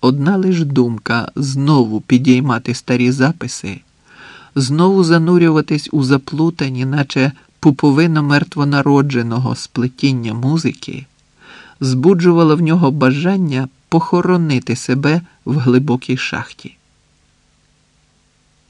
Одна лиш думка знову підіймати старі записи, знову занурюватись у заплутані, наче пуповина мертвонародженого сплетіння музики, збуджувала в нього бажання похоронити себе в глибокій шахті.